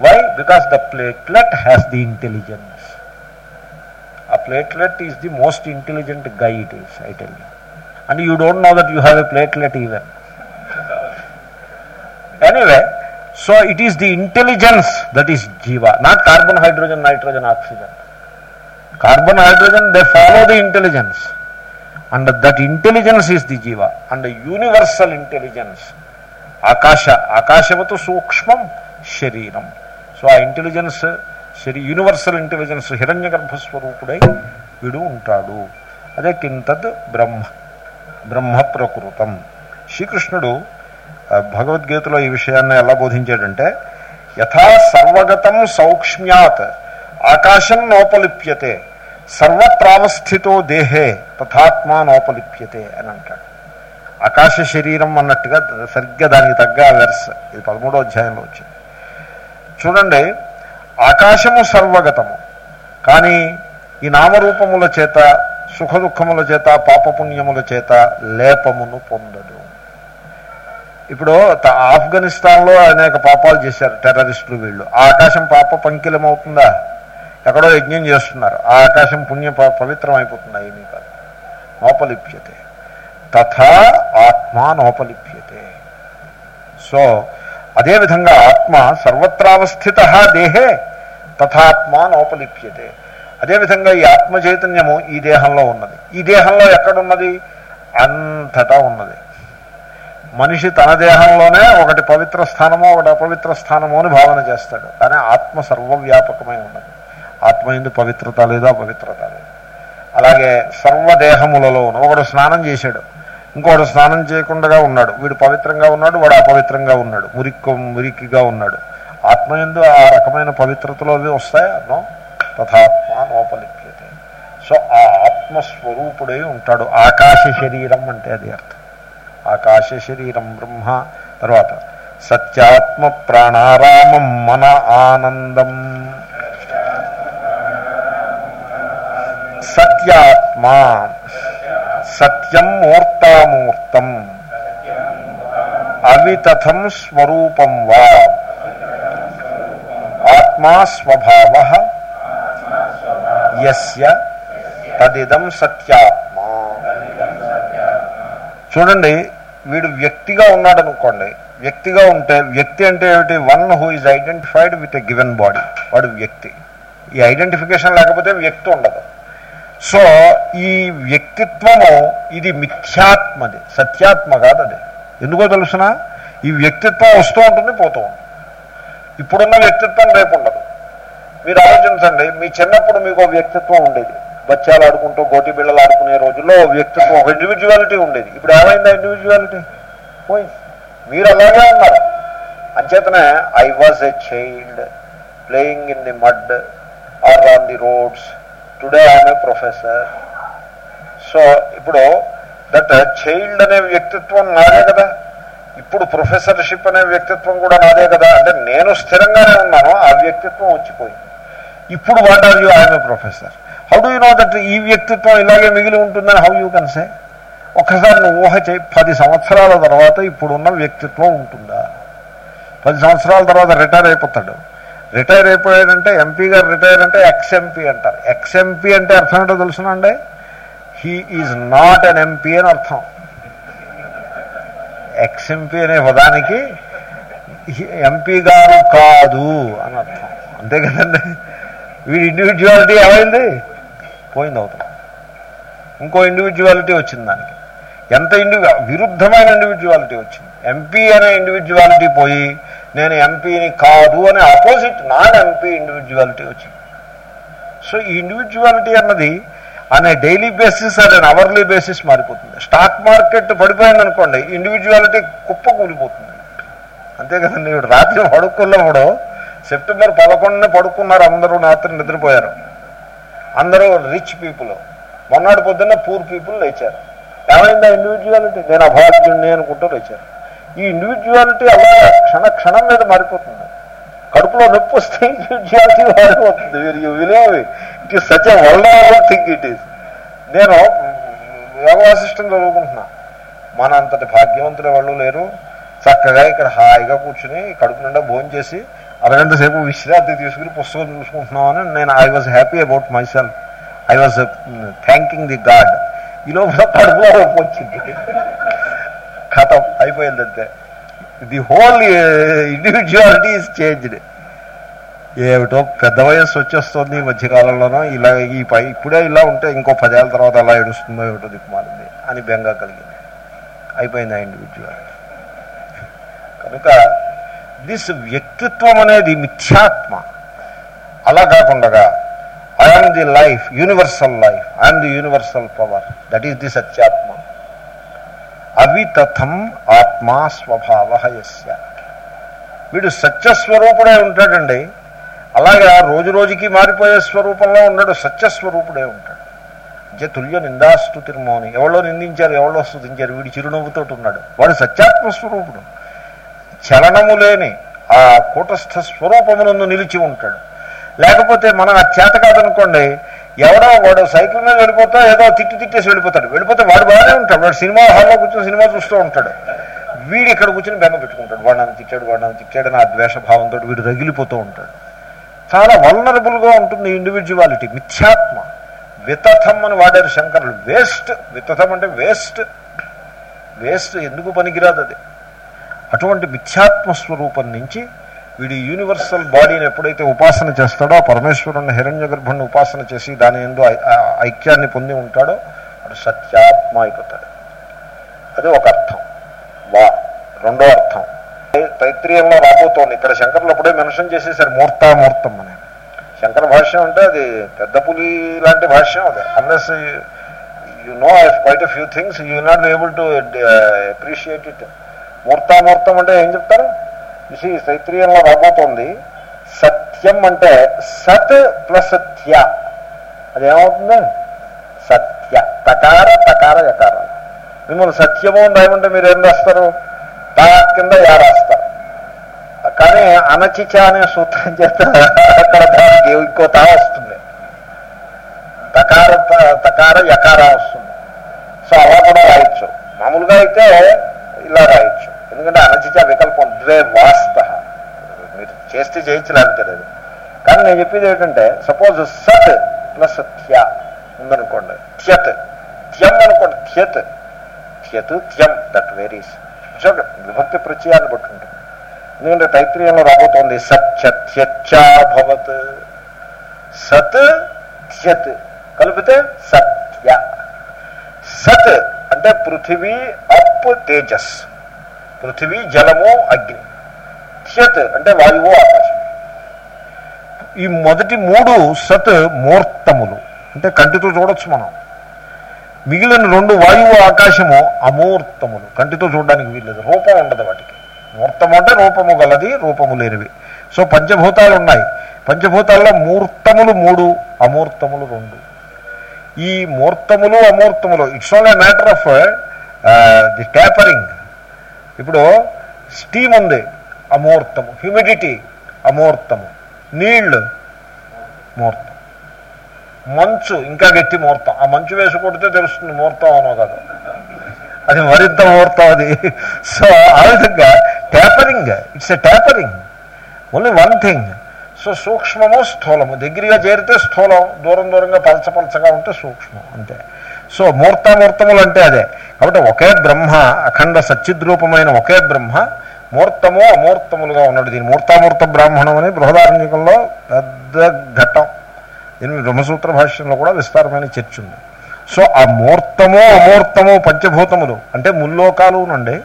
Why because the platelet has the intelligence ఆ platelet is the most intelligent guy it is I tell you and you don't know that you have a platelet even anyway so it is the intelligence that is జీవ not carbon hydrogen nitrogen oxygen carbon hydrogen they follow the intelligence and that intelligence is the జీవ అండ్ యూనివర్సల్ ఇంటెలిజెన్స్ ఆకాశ ఆకాశవతు సూక్ష్మం శరీరం సో ఆ ఇంటెలిజెన్స్ శరీ యూనివర్సల్ ఇంటెలిజెన్స్ హిరణ్య గర్భస్వరూపుడై వీడు ఉంటాడు అదే కింతద్ బ్రహ్మ బ్రహ్మ ప్రకృతం శ్రీకృష్ణుడు భగవద్గీతలో ఈ విషయాన్ని ఎలా బోధించాడంటే యథా సర్వగతం సౌక్ష్మ్యాత్ ఆకాశం నోపలిప్యతే సర్వత్రావస్థితో దేహే తథాత్మా నోపలిప్యతే అని అంటాడు. ఆకాశ శరీరం అన్నట్టుగా సరిగ్గా దానికి తగ్గ వెర్స్ ఇది పదమూడో అధ్యాయంలో వచ్చింది. చూడండి ఆకాశము సర్వగతము కానీ ఈ నామరూపముల చేత సుఖ దుఃఖముల చేత పాపపుణ్యముల చేత లేపమును పొందదు. ఇప్పుడు ఆఫ్ఘనిస్తాన్లో అనేక పాపాలు చేశారు టెర్రరిస్టులు వీళ్ళు. ఆ ఆకాశం పాప పంకిలమవుతుందా? ఎక్కడో యజ్ఞం చేస్తున్నారు. ఆ ఆకాశం పుణ్య పవిత్రం అయిపోతుందా ఏమీ కాదు. నోపలిప్యతే. తథా ఆత్మ నోపలిప్యతే. సో అదేవిధంగా ఆత్మ సర్వత్రావస్థిత దేహే తథాత్మ నోపలిప్యతే. అదేవిధంగా ఈ ఆత్మ చైతన్యము ఈ దేహంలో ఉన్నది. ఈ దేహంలో ఎక్కడున్నది? అంతటా ఉన్నది. మనిషి తన దేహంలోనే ఒకటి పవిత్ర స్థానమో ఒకటి అపవిత్ర స్థానమో అని భావన చేస్తాడు. కానీ ఆత్మ సర్వవ్యాపకమై ఉన్నది. ఆత్మ ఎందు పవిత్రత లేదు అపవిత్రత లేదు? అలాగే సర్వదేహములలో ఉన్న ఒకడు స్నానం చేశాడు. ఇంకోడు స్నానం చేయకుండా ఉన్నాడు. వీడు పవిత్రంగా ఉన్నాడు వాడు అపవిత్రంగా ఉన్నాడు. మురికి మురికిగా ఉన్నాడు. ఆత్మ ఎందు ఆ రకమైన పవిత్రతలో అవి వస్తాయా? నో. తథాత్మ సో ఆ ఆత్మస్వరూపుడై ఉంటాడు. ఆకాశ శరీరం అంటే అది అర్థం. ఆకాశ శరీరం బ్రహ్మ తర్వాత సత్యాత్మ ప్రాణారామం మన ఆనందం సత్యాత్మ సత్యం మూర్తామూర్తం అవితథం స్వరూపం వా ఆత్మా స్వభావ యస్య తదిదం సత్యాత్మ చూడండి వీడు వ్యక్తిగా ఉన్నాడు అనుకోండి వ్యక్తిగా ఉంటే వ్యక్తి అంటే ఏమిటి? One who is identified with a given body. వాడు వ్యక్తి. ఈ ఐడెంటిఫికేషన్ లేకపోతే వ్యక్తి ఉండదు. సో ఈ వ్యక్తిత్వము ఇది మిథ్యాత్మది. సత్యాత్మ కాదు అది. ఎందుకో తెలుసిన? ఈ వ్యక్తిత్వం వస్తూ ఉంటుంది పోతూ ఉంటుంది. ఇప్పుడున్న వ్యక్తిత్వం రేపు ఉండదు. మీరు ఆలోచించండి మీ చిన్నప్పుడు మీకు వ్యక్తిత్వం ఉండేది. బచ్చాలు ఆడుకుంటూ గోటి బిళ్ళలు ఆడుకునే రోజుల్లో వ్యక్తిత్వం ఒక ఇండివిజువాలిటీ ఉండేది. ఇప్పుడు ఏమైందా ఇండివిజువాలిటీ పోయింది మీరు అలాగే ఉన్నారు అంచేతనే I was a child playing in the mud or on the roads today I'm a professor so ఇప్పుడు దట్ చైల్డ్ అనే వ్యక్తిత్వం నాదే కదా. ఇప్పుడు ప్రొఫెసర్షిప్ అనే వ్యక్తిత్వం కూడా నాదే కదా. అంటే నేను స్థిరంగానే ఉన్నాను ఆ వ్యక్తిత్వం వచ్చిపోయింది. ఇప్పుడు what are you I'm a professor how do you know that ఈ వ్యక్తిత్వం ఇలాగే మిగిలి ఉంటుందని? హౌ యూ కెన్ సే ఒక్కసారి నువ్వు ఊహ చేయి పది సంవత్సరాల తర్వాత ఇప్పుడున్న వ్యక్తిత్వం ఉంటుందా? పది సంవత్సరాల తర్వాత రిటైర్ అయిపోతాడు. రిటైర్ అయిపోయాడంటే ఎంపీ గారు రిటైర్ అంటే ఎక్స్ఎంపీ అంటారు. ఎక్స్ఎంపీ అంటే అర్థం ఏంటో తెలుసునండి he is not an MP అని అర్థం. ఎక్స్ఎంపీ అనే పదానికి ఎంపీ గారు కాదు అని అర్థం. అంతే కదండి? వీడి ఇండివిజువాలిటీ ఏమైంది? పోయింది ఇంకో ఇండివిజువాలిటీ వచ్చింది దానికి. ఎంత ఇండివి విరుద్ధమైన ఇండివిజువాలిటీ వచ్చింది. ఎంపీ అనే ఇండివిజువాలిటీ పోయి నేను ఎంపీని కాదు అనే ఆపోజిట్ నాన్ ఎంపీ ఇండివిజువాలిటీ వచ్చింది. సో ఈ ఇండివిజువాలిటీ అన్నది అనే డైలీ బేసిస్ అనే అవర్లీ బేసిస్ మారిపోతుంది స్టాక్ మార్కెట్ పడిపోయింది అనుకోండి ఇండివిజువాలిటీ కుప్ప కూలిపోతుంది అంతే కదండి ఇప్పుడు రాత్రి పడుకున్నప్పుడు సెప్టెంబర్ పదకొండునే పడుకున్నారు అందరూ రాత్రి నిద్రపోయారు. అందరూ రిచ్ పీపుల్ మొన్నటి పొద్దున్న పూర్ పీపుల్ లేచారు. ఏమైంది ఆ ఇండివిజువాలిటీ నేను అభాగ్యుణ్ణి అనుకుంటూ లేచారు. ఈ ఇండివిజువాలిటీ అలా క్షణ క్షణం మీద మారిపోతుంది. కడుపులో నొప్పి వస్తే ఇండివిజువాలిటీ మారిపోతుంది. మీరు వినేవి it is such vulnerable thing it is నేను యోగ వాసిష్టం చదువుకుంటున్నా. మన అంతటి భాగ్యవంతుల వాళ్ళు లేరు? చక్కగా ఇక్కడ హాయిగా కూర్చుని కడుపు నిండా భోజనం చేసి అరగంట సేపు విశ్రాంతి తీసుకుని పుస్తకం చూసుకుంటున్నామని నేను I was happy about my self I was thanking the God ఈ లోపల కడుపులో వచ్చింది కథం అయిపోయింది అంతే the whole individuality is changed ఏమిటో పెద్ద వయస్సు వచ్చేస్తుంది ఈ మధ్యకాలంలోనో ఇలా ఈ పై ఇప్పుడే ఇలా ఉంటే ఇంకో పదేళ్ళ తర్వాత అలా ఏడుస్తుందో ఏమిటో దిక్కుమారింది అని బెంగ కలిగింది. అయిపోయింది ఆ ఇండివిజువాలిటీ కనుక దిస్ వ్యక్తిత్వం అనేది మిథ్యాత్మ. అలా కాకుండా I'm the life universal life I'm the universal power that is the సత్యాత్మ అవితథం ఆత్మా స్వభావ యస్య వీడు సత్యస్వరూపుడే ఉంటాడండి. అలాగా రోజు రోజుకి మారిపోయే స్వరూపంలో ఉన్నాడు సత్యస్వరూపుడే ఉంటాడు. జ తుల్య నిందాస్తుతిర్మోని. ఎవరో నిందించారు ఎవరో స్తుతించారు వీడి చిరునవ్వుతో ఉన్నాడు. వాడు సత్యాత్మ స్వరూపుడు చలనము లేని ఆ కూటస్థ స్వరూపమునందు నిలిచి ఉంటాడు. లేకపోతే మనం ఆ చేత కాదనుకోండి ఎవడో వాడు సైకిల్ మీద వెళ్ళిపోతా ఏదో తిట్టి తిట్టేసి వెళ్ళిపోతాడు. వెళ్ళిపోతే వాడు బాగానే ఉంటాడు. వాడు సినిమా హాల్లో కూర్చొని సినిమా చూస్తూ ఉంటాడు. వీడు ఇక్కడ కూర్చొని బెంగ పెట్టుకుంటాడు. వాడు నన్ను తిట్టాడు వాడు నన్ను తిట్టాడు నా ద్వేషభావంతో వీడు రగిలిపోతూ ఉంటాడు. చాలా వల్నరబుల్గా ఉంటుంది ఇండివిజువాలిటీ మిథ్యాత్మ. వితథం అని వాడారు శంకరులు. వేస్ట్. వితథం అంటే వేస్ట్. వేస్ట్ ఎందుకు పనికిరాదు అది? అటువంటి మిథ్యాత్మ స్వరూపం నుంచి వీడి యూనివర్సల్ బాడీని ఎప్పుడైతే ఉపాసన చేస్తాడో ఆ పరమేశ్వరుని హిరణ్య గర్భుణ్ణి ఉపాసన చేసి దాని ఎందు ఐ- ఐక్యాన్ని పొంది ఉంటాడో అటు సత్యాత్మ అయిపోతాడు అది ఒక అర్థం. వా రెండో అర్థం. తైత్రీయంలో రాబోతోంది. ఇక్కడ శంకర్లు అప్పుడే మెన్షన్ చేసేసారు మూర్తామూర్తం అని. శంకర భాష్యం అంటే అది పెద్ద పులి లాంటి భాష్యం అది. Unless you know quite few things you not able to appreciate it మూర్తామూర్తం అంటే ఏం చెప్తారు? ఇది తైత్రీయంలో రాబోతోంది. సత్యం అంటే సత్ ప్లస్ త్య అదేమవుతుంది? సత్య. తకార తకార యకారం. మిమ్మల్ని సత్యము అని రాయమంటే మీరు ఏం రాస్తారు? తా కింద యా రాస్తారు. కానీ అనచిచ అనే సూత్రం చేత అక్కడ దానికి ఇంకో తా వస్తుంది. తకార తకార యకార వస్తుంది. సో అలా కూడా రాయొచ్చు. మామూలుగా అయితే ఇలా రాయొచ్చు ఎందుకంటే అనచిత వికల్పం ద్వే వాస్త మీరు చేస్తే చేయొచ్చు లేకపోతే లేదు కానీ నేను చెప్పేది ఏంటంటే సపోజ్ సత్ ప్లస్ త్య ఉందనుకోండి. త్యత్. త్యం అనుకోండి. త్యత్. త్యత్ త్యం. దట్ వేరీస్ విభక్తి ప్రత్యయాన్ని బట్టి ఉంటుంది ఎందుకంటే తైత్రీయంలో రాబోతోంది సత్యత్యచ్చాభవత్ సత్ త్యత్. కలిపితే సత్య. సత్ అంటే పృథివీ అప్ తేజస్. పృథివీ జలము అగ్ని. త్యత్ అంటే వాయువు ఆకాశం. ఈ మొదటి మూడు సత్ మూర్తములు. అంటే కంటితో చూడొచ్చు మనం. మిగిలిన రెండు వాయువు ఆకాశము అమూర్తములు. కంటితో చూడడానికి వీల్లేదు. రూపం ఉండదు వాటికి. మూర్తము అంటే రూపము గలది రూపము లేనివి. సో పంచభూతాలు ఉన్నాయి. పంచభూతాల్లో మూర్తములు మూడు అమూర్తములు రెండు. ఈ మూర్తములు అమూర్తములు. It's only matter of the tapering ఇప్పుడు స్టీమ్ ఉంది అమూర్తము. హ్యూమిడిటీ అమూర్తము. నీళ్ళు ముహూర్తం మంచు ఇంకా గట్టి ముహూర్తం ఆ మంచు వేసి కొడితే తెలుస్తుంది ముహూర్తం అనో కదా. అది మరింత ముహూర్తం అది. సో ఆ విధంగా tapering it's a tapering only one thing so సూక్ష్మము స్థూలము. దగ్గరగా చేరితే స్థూలం దూరం దూరంగా పలచ పలచగా ఉంటే సూక్ష్మం అంతే. సో మూర్తామూర్తములు అంటే అదే. కాబట్టి ఒకే బ్రహ్మ అఖండ సచ్చిద్రూపమైన ఒకే బ్రహ్మ మూర్తము అమూర్తములుగా ఉన్నాడు. దీని మూర్తామూర్త బ్రాహ్మణం అని బృహదారణ్యకంలో పెద్ద ఘట్టం. దీని బ్రహ్మసూత్ర భాష్యంలో కూడా విస్తారమైన చర్చ ఉంది. సో ఆ మూర్తము అమూర్తము పంచభూతములు అంటే ముల్లోకాలు నుండి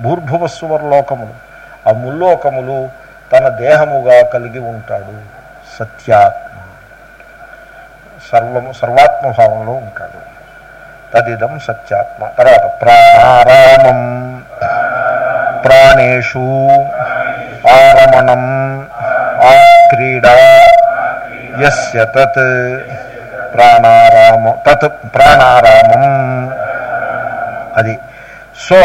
భూర్భువస్సువర్లోకములు ఆ ముల్లోకములు తన దేహముగా కలిగి ఉంటాడు సత్యాత్మ. సర్వము సర్వాత్మభావంలో ఉంటాడు. తదిదం సత్యాత్మ. తర్వాత ప్రాణారామం. ప్రాణేషు ఆరమణం. ఆ క్రీడా యస్య తత్. ప్రాణారామ తత్ ప్రాణారామం. అది. సో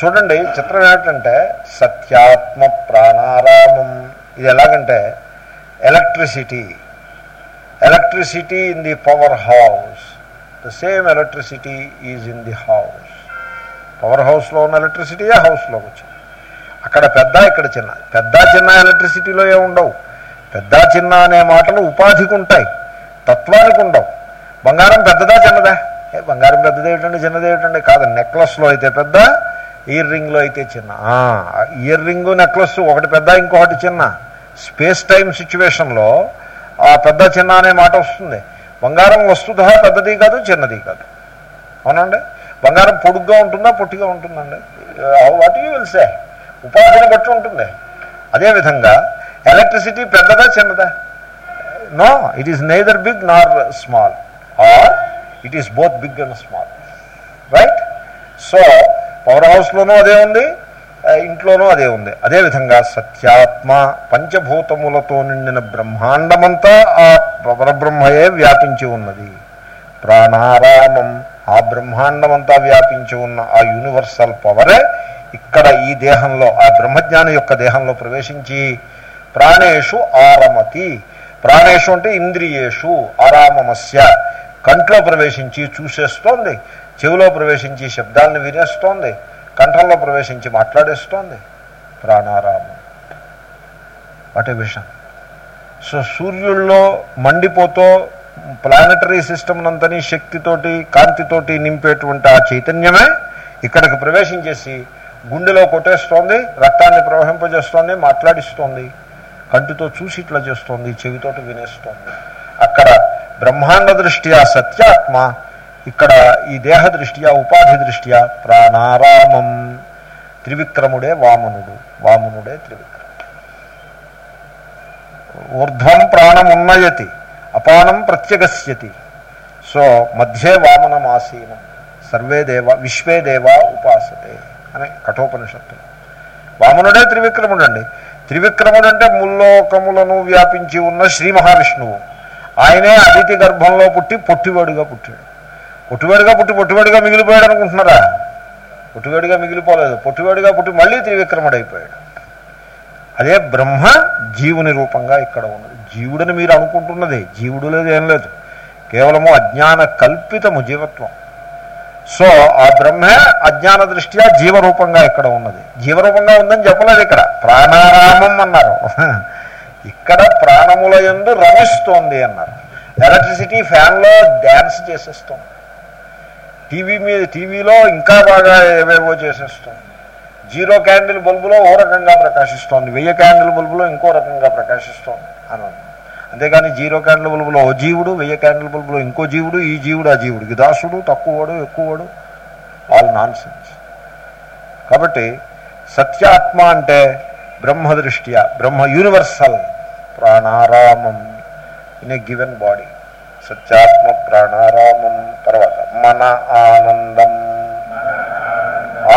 చూడండి చిత్రం ఏమిటంటే సత్యాత్మ ప్రాణారామం ఇది ఎలాగంటే electricity electricity in the power house the same electricity is in the house power హౌస్లో ఉన్న ఎలక్ట్రిసిటీయే హౌస్లోకి వచ్చింది. అక్కడ పెద్ద ఇక్కడ చిన్న. పెద్ద చిన్న ఎలక్ట్రిసిటీలో ఏముండవు ఉండవు. పెద్ద చిన్న అనే మాటలు ఉపాధికి ఉంటాయి. తత్వానికి ఉండవు. బంగారం పెద్దదా చిన్నదా? ఏ బంగారం పెద్దదేమిటండి చిన్నదేమిటండి కాదు నెక్లెస్లో అయితే పెద్ద ఇయర్ రింగ్లో అయితే చిన్న. ఇయర్ రింగు నెక్లెస్ ఒకటి పెద్ద ఇంకొకటి చిన్న. స్పేస్ టైం సిచ్యువేషన్లో ఆ పెద్ద చిన్న అనే మాట వస్తుంది. బంగారం వస్తుత పెద్దది కాదు చిన్నది కాదు. అవునండి? బంగారం పొడుగ్గా ఉంటుందా పొట్టిగా ఉంటుందండి? వాట్ యూ విల్ సే ఉపాధిని బట్టి ఉంటుంది. అదేవిధంగా ఎలక్ట్రిసిటీ పెద్దదా చిన్నదా? No it is neither big nor small or it is both big and small right so power హౌస్లోనూ అదే ఉంది ఇంట్లోనూ అదే ఉంది. అదేవిధంగా సత్యాత్మ పంచభూతములతో నిండిన బ్రహ్మాండమంతా ఆ పరబ్రహ్మయే వ్యాపించి ఉన్నది. ప్రాణారామం ఆ బ్రహ్మాండమంతా వ్యాపించి ఉన్న ఆ యూనివర్సల్ పవరే ఇక్కడ ఈ దేహంలో ఆ బ్రహ్మజ్ఞాని యొక్క దేహంలో ప్రవేశించి ప్రాణేషు ఆరమతి. ప్రాణేషు అంటే ఇంద్రియేషు ఆరామమస్య. కంట్లో ప్రవేశించి చూసేస్తోంది. చెవిలో ప్రవేశించి శబ్దాలను వినేస్తోంది కంఠంలో ప్రవేశించి మాట్లాడేస్తోంది ప్రాణారామం. వాట్ ఏ విషయం సో సూర్యుల్లో మండిపోతూ ప్లానటరీ సిస్టమ్ అంతని శక్తితోటి కాంతితోటి నింపేటువంటి ఆ చైతన్యమే ఇక్కడికి ప్రవేశించేసి గుండెలో కొట్టేస్తోంది రక్తాన్ని ప్రవహింపజేస్తోంది మాట్లాడిస్తోంది కంటితో చూసి ఇట్లా చేస్తోంది చెవితోటి వినేస్తోంది. అక్కడ బ్రహ్మాండ దృష్ట్యా సత్యాత్మ ఇక్కడ ఈ దేహ దృష్ట్యా ఉపాధి దృష్ట్యా ప్రాణారామం. త్రివిక్రముడే వామనుడు వామనుడే త్రివిక్రముడు. ఊర్ధ్వం ప్రాణం ఉన్నయతి అపానం ప్రత్యగస్యతి. సో మధ్యే వామనం ఆసీనం సర్వే దేవ విశ్వే దేవ ఉపాసతే అనే కఠోపనిషత్తు వామనుడే త్రివిక్రముడు అండి త్రివిక్రముడు అంటే ముల్లోకములను వ్యాపించి ఉన్న శ్రీ మహావిష్ణువు. ఆయనే అదితి గర్భంలో పుట్టి పొట్టివాడుగా పుట్టాడు. పొట్టువాడిగా పుట్టి పొట్టివాడుగా మిగిలిపోయాడు అనుకుంటున్నారా? పొట్టువాడిగా మిగిలిపోలేదు. పొట్టువాడిగా పుట్టి మళ్ళీ త్రివిక్రముడైపోయాడు. అదే బ్రహ్మ జీవుని రూపంగా ఇక్కడ ఉన్నది. జీవుడని మీరు అనుకుంటున్నది. జీవుడు లేదు ఏం లేదు. కేవలము అజ్ఞాన కల్పితము జీవత్వం. సో ఆ బ్రహ్మే అజ్ఞాన దృష్ట్యా జీవరూపంగా ఇక్కడ ఉన్నది. జీవరూపంగా ఉందని చెప్పలేదు ఇక్కడ. ప్రాణారామం అన్నారు. ఇక్కడ ప్రాణముల ఎందు రమిస్తోంది అన్నారు. ఎలక్ట్రిసిటీ ఫ్యాన్లో డ్యాన్స్ చేసేస్తోంది. టీవీ మీద టీవీలో ఇంకా బాగా ఏవేవో చేసేస్తుంది. జీరో క్యాండిల్ బల్బులో ఓ రకంగా ప్రకాశిస్తోంది. వెయ్యి క్యాండిల్ బల్బులో ఇంకో రకంగా ప్రకాశిస్తోంది అని అంతేగాని జీరో క్యాండిల్ బల్బులో ఓ జీవుడు వెయ్యి క్యాండిల్ బల్బులో ఇంకో జీవుడు ఈ జీవుడు ఆ జీవుడికి దాసుడు తక్కువడు ఎక్కువడు ఆల్ నాన్ సెన్స్ కాబట్టి సత్యాత్మ అంటే బ్రహ్మ దృష్ట్యా బ్రహ్మ యూనివర్సల్ ప్రాణారామం ఇన్ ఏ గివెన్ బాడీ. సత్యాత్మ ప్రాణారామం తర్వాత మన ఆనందం.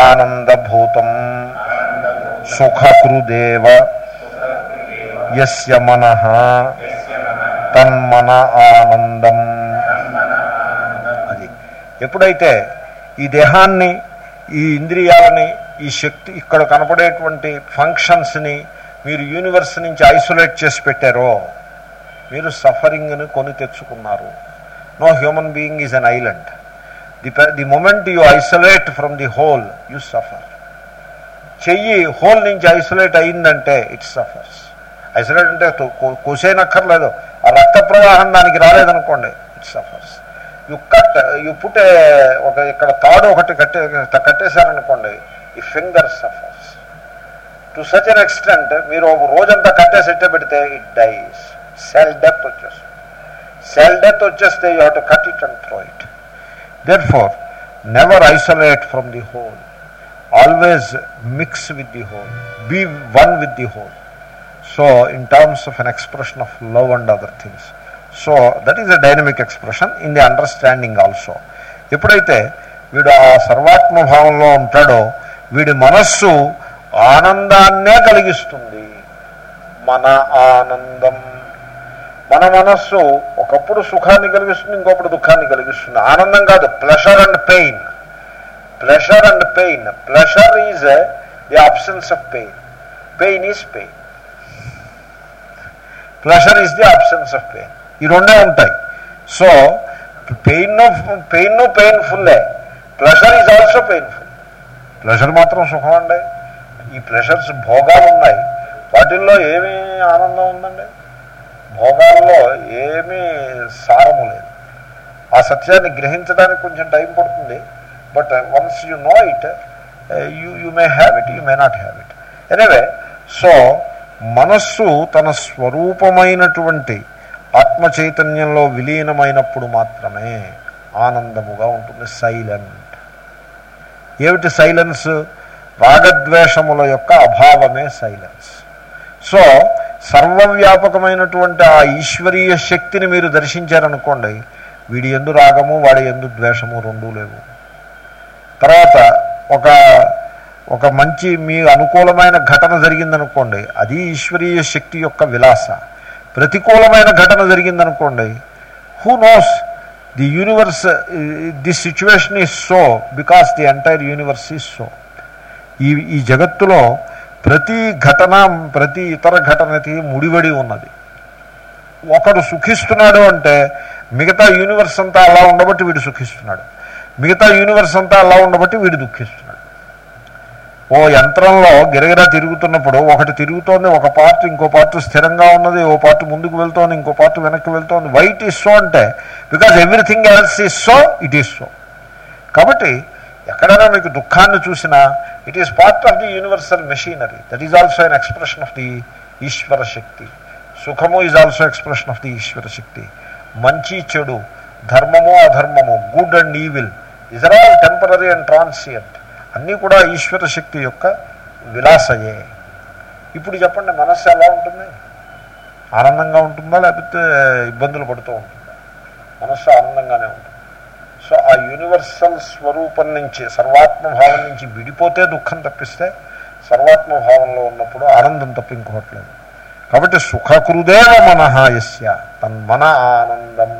ఆనందభూతం సుఖకృదేవ యస్య మన తన్మన ఆనందం. అది ఎప్పుడైతే ఈ దేహాన్ని ఈ ఇంద్రియాలని ఈ శక్తి ఇక్కడ కనపడేటువంటి ఫంక్షన్స్ని మీరు యూనివర్స్ నుంచి ఐసోలేట్ చేసి పెట్టారో మీరు సఫరింగ్ని కొని తెచ్చుకున్నారు. No human being is an island the the moment you isolate from the whole you suffer చెయ్యి హోల్ నుంచి ఐసోలేట్ అయిందంటే ఇట్ సఫర్స్ ఐసోలేట్ అంటే కోసేనక్కర్లేదు. ఆ రక్త ప్రవాహం దానికి రాలేదనుకోండి it suffers you cut you put ఒక ఇక్కడ తాడు ఒకటి కట్టే కట్టేశారనుకోండి ఈ finger suffers to such an extent మీరు ఒక రోజంతా కట్టేసి ఎట్టే పెడితే ఇట్ డైస్ సెల్ డెత్ వచ్చేస్తుంది సెల్ డెత్ వచ్చేస్తే you have to cut it and throw it therefore never isolate from the whole always mix with the whole be one with the whole so in terms of an expression of love and other things so that is a dynamic expression in the understanding also ఎప్పుడైతే వీడు ఆ సర్వాత్మభావంలో ఉంటాడో వీడి మనస్సు ఆనందాన్నే కలిగిస్తుంది. మన ఆనందం మన మనస్సు ఒకప్పుడు సుఖాన్ని కలిగిస్తుంది ఇంకొకప్పుడు దుఃఖాన్ని కలిగిస్తుంది. ఆనందం కాదు pleasure and pain pleasure and pain pleasure is the absence of pain pain is pain pleasure is the absence of pain ఈ రెండే ఉంటాయి. So pain pain పెయిన్ఫుల్లే pleasure is also painful pleasure మాత్రం సుఖం అండి. ఈ ప్లెషర్స్ భోగాలు ఉన్నాయి. వాటిల్లో ఏమీ ఆనందం ఉందండి? భోగాల్లో ఏమీ సారము లేదు. ఆ సత్యాన్ని గ్రహించడానికి కొంచెం టైం పడుతుంది. But once you know it you you may have it you may not have it. Anyway so మనస్సు తన స్వరూపమైనటువంటి ఆత్మ చైతన్యంలో విలీనమైనప్పుడు మాత్రమే ఆనందముగా ఉంటుంది. సైలెంట్. ఏమిటి సైలెన్స్? రాగద్వేషముల యొక్క అభావమే సైలెన్స్. సో సర్వవ్యాపకమైనటువంటి ఆ ఈశ్వరీయ శక్తిని మీరు దర్శించారనుకోండి వీడి ఎందు రాగము వాడి ఎందు ద్వేషము రెండూ లేవు. తర్వాత ఒక ఒక మంచి మీ అనుకూలమైన ఘటన జరిగిందనుకోండి అది ఈశ్వరీయ శక్తి యొక్క విలాస. ప్రతికూలమైన ఘటన జరిగిందనుకోండి who knows the universe the situation is so because the entire universe is so ఈ ఈ జగత్తులో ప్రతి ఘటన ప్రతి ఇతర ఘటనకి ముడివడి ఉన్నది. ఒకడు సుఖిస్తున్నాడు అంటే మిగతా యూనివర్స్ అంతా అలా ఉండబట్టి వీడు సుఖిస్తున్నాడు. మిగతా యూనివర్స్ అంతా అలా ఉండబట్టి వీడు దుఃఖిస్తున్నాడు. ఓ యంత్రంలో గిరగిరా తిరుగుతున్నప్పుడు ఒకటి తిరుగుతోంది ఒక పార్ట్ ఇంకో పార్ట్ స్థిరంగా ఉన్నది ఓ పార్ట్ ముందుకు వెళ్తోంది ఇంకో పార్ట్ వెనక్కి వెళ్తోంది. వైట్ ఈస్ సో అంటే because everything else is so it is so కాబట్టి ఎక్కడైనా మీకు దుఃఖాన్ని చూసినా it is part of the universal machinery that is also an expression of the ఈశ్వర శక్తి. సుఖము is also expression of the ఈశ్వర శక్తి. మంచి చెడు ధర్మము అధర్మము good and evil is are all temporary and transient అన్నీ కూడా ఈశ్వర శక్తి యొక్క విలాసయే. ఇప్పుడు చెప్పండి మనస్సు ఎలా ఉంటుంది? ఆనందంగా ఉంటుందా లేకపోతే ఇబ్బందులు పడుతూ ఉంటుందా? మనస్సు ఆనందంగానే ఉంటుంది. సో ఆ యూనివర్సల్ స్వరూపం నుంచి సర్వాత్మభావం నుంచి విడిపోతే దుఃఖం తప్పిస్తే సర్వాత్మభావంలో ఉన్నప్పుడు ఆనందం తప్ప ఇంకోట్లేదు కాబట్టి సుఖకృదేవ మనహాయస్య తన్మన ఆనందం.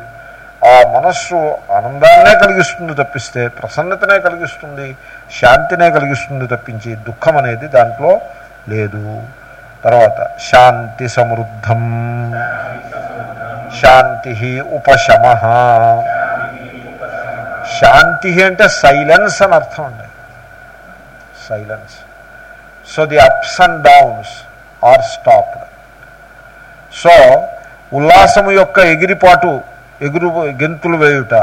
ఆ మనస్సు ఆనందాన్నే కలిగిస్తుంది తప్పిస్తే ప్రసన్నతనే కలిగిస్తుంది శాంతినే కలిగిస్తుంది తప్పించి దుఃఖం అనేది దాంట్లో లేదు. తర్వాత శాంతి సమృద్ధం. శాంతి ఉపశమ. శాంతి అంటే సైలెన్స్ అని అర్థం అండి. Silence. So the ups and downs are stopped. So ఉల్లాసము యొక్క ఎగిరిపాటు ఎగురు గెంతులు వేయుట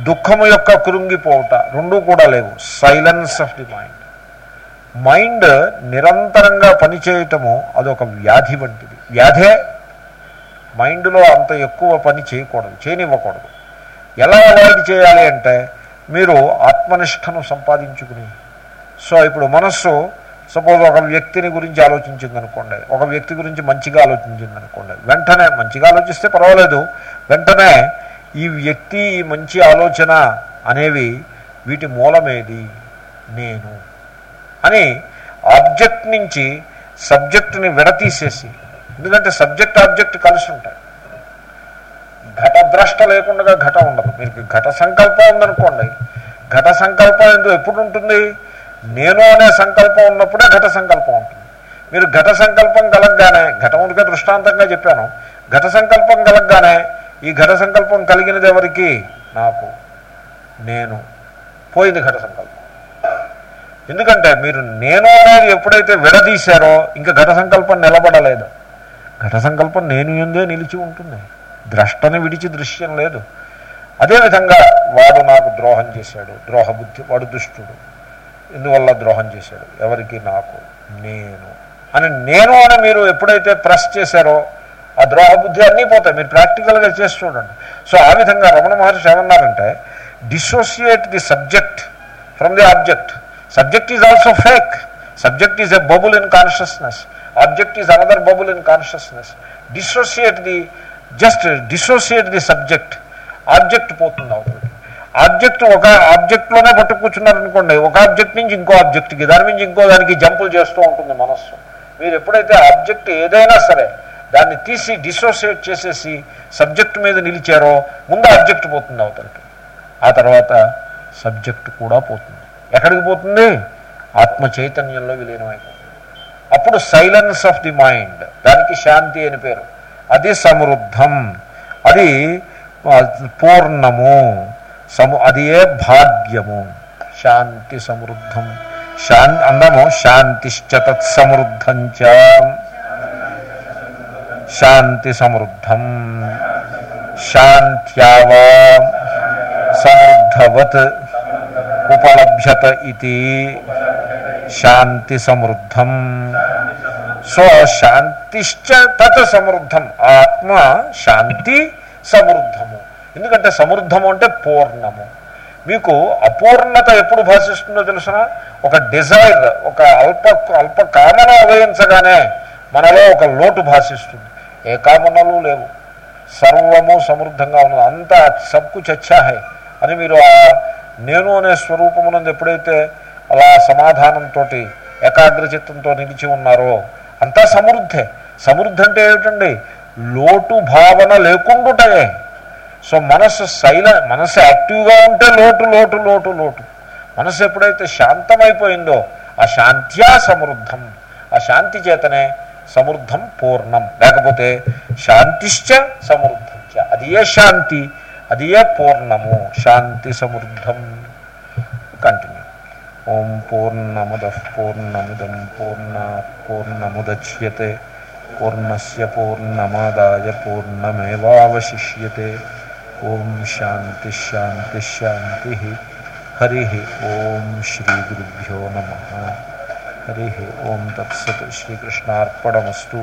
దుఃఖము యొక్క కృంగిపోవుట రెండూ కూడా లేవు. Silence of the mind. Mind నిరంతరంగా పనిచేయటము అదొక వ్యాధి వంటిది. వ్యాధే మైండ్లో అంత ఎక్కువ పని చేయకూడదు చేయనివ్వకూడదు. ఎలా అవాయిడ్ చేయాలి అంటే మీరు ఆత్మనిష్టను సంపాదించుకుని. సో ఇప్పుడు మనస్సు సపోజ్ ఒక వ్యక్తిని గురించి ఆలోచించింది అనుకోండి ఒక వ్యక్తి గురించి మంచిగా ఆలోచించింది అనుకోండి వెంటనే మంచిగా ఆలోచిస్తే పర్వాలేదు వెంటనే ఈ వ్యక్తి ఈ మంచి ఆలోచన అనేవి వీటి మూలమేది? నేను అని ఆబ్జెక్ట్ నుంచి సబ్జెక్టుని విడతీసేసి ఎందుకంటే సబ్జెక్ట్ ఆబ్జెక్ట్ కలిసి ఉంటాయి. ఘటద్రష్ట లేకుండా ఘటం ఉండదు. మీకు ఘట సంకల్పం ఉందనుకోండి. ఘట సంకల్పం ఎందుకు ఎప్పుడు ఉంటుంది నేను అనే సంకల్పం ఉన్నప్పుడే ఘట సంకల్పం ఉంటుంది. మీరు ఘట సంకల్పం కలగగానే ఘటముడిగా దృష్టాంతంగా చెప్పాను. ఘట సంకల్పం కలగగానే ఈ ఘట సంకల్పం కలిగినది ఎవరికి? నాకు. నేను. పోయింది ఘట సంకల్పం. ఎందుకంటే మీరు నేను అనేది ఎప్పుడైతే విడదీశారో ఇంకా ఘట సంకల్పం నిలబడలేదు. ఘట సంకల్పం నేను ఎందే నిలిచి ఉంటుంది. ద్రష్టని విడిచి దృశ్యం లేదు. అదేవిధంగా వాడు నాకు ద్రోహం చేశాడు. ద్రోహ బుద్ధి వాడు దుష్టుడు. ఇందువల్ల ద్రోహం చేశాడు? ఎవరికి? నాకు. నేను. అని నేను అని మీరు ఎప్పుడైతే ప్రెస్ చేశారో ఆ ద్రోహబుద్ధి అన్నీ పోతాయి. మీరు ప్రాక్టికల్గా చేసి చూడండి. సో ఆ విధంగా రమణ మహర్షి ఏమన్నారంటే dissociate the subject from the object subject is also fake subject is a bubble in consciousness object is another bubble in consciousness dissociate the just dissociate the subject. Object పోతుంది అవుతుంది ఆబ్జెక్ట్ ఒక ఆబ్జెక్ట్లోనే పట్టు కూర్చున్నారనుకోండి ఒక ఆబ్జెక్ట్ నుంచి ఇంకో ఆబ్జెక్ట్కి దాని నుంచి ఇంకో దానికి జంపులు చేస్తూ ఉంటుంది మనస్సు. మీరు ఎప్పుడైతే ఆబ్జెక్ట్ ఏదైనా సరే దాన్ని తీసి డిసోసియేట్ చేసేసి సబ్జెక్ట్ మీద నిలిచారో ముందు ఆబ్జెక్ట్ పోతుంది అవతలకి. ఆ తర్వాత సబ్జెక్ట్ కూడా పోతుంది. ఎక్కడికి పోతుంది? ఆత్మ చైతన్యంలో విలీనమైపోతుంది. అప్పుడు సైలెన్స్ ఆఫ్ ది మైండ్ దానికి శాంతి అని పేరు. అది సమృద్ధం అది ఆ, పూర్ణము సము అది ఏ భాగ్యము శాంతి సమృద్ధం శాన్ అందము శాంతిశ్చ తత్సమృద్ధం చ శాంతి సమృద్ధం శాంత్యావా సమృద్ధవత్ ఉపలభ్యత ఇది శాంతి సమృద్ధం సో శాంతిశ్చ తత్ సమృద్ధం. ఆత్మ శాంతి సమృద్ధము. ఎందుకంటే సమృద్ధము అంటే పూర్ణము. మీకు అపూర్ణత ఎప్పుడు భాషిస్తుందో తెలుసిన ఒక డిజైర్ ఒక అల్ప అల్ప కామన ఉదయించగానే మనలో ఒక లోటు భాషిస్తుంది. ఏ కామనలు లేవు. సర్వము సమృద్ధంగా ఉన్నది. అంతా సబ్కు చచ్చాహే అని మీరు ఆ నేను అనే స్వరూపమునందు ఎప్పుడైతే అలా సమాధానంతో ఏకాగ్రచిత్తంతో నిలిచి ఉన్నారో అంతా సమృద్ధే. సమృద్ధి అంటే ఏమిటండి? లోటు భావన లేకుండాటే సో మనస్సు సైల మనస్సు యాక్టివ్గా ఉంటే లోటు లోటు లోటు లోటు. మనసు ఎప్పుడైతే శాంతమైపోయిందో ఆ శాంత్యా సమృద్ధం. ఆ శాంతి చేతనే సమృద్ధం పూర్ణం. లేకపోతే శాంతిశ్చ సమృద్ధం చ అది ఏ శాంతి అది ఏ పూర్ణము. శాంతి సమృద్ధం. కంటిన్యూ. ఓం పూర్ణముద పూర్ణమిదం పూర్ణ పూర్ణముద్యతే పూర్ణస్య పూర్ణమాదాయ పూర్ణమేవాశిష్యతే ఓం శాంతి శాంతి శాంతి హరి ఓం శ్రీ గురుభ్యో నమ హరి ఓం తత్సత్ శ్రీకృష్ణార్పణమస్తు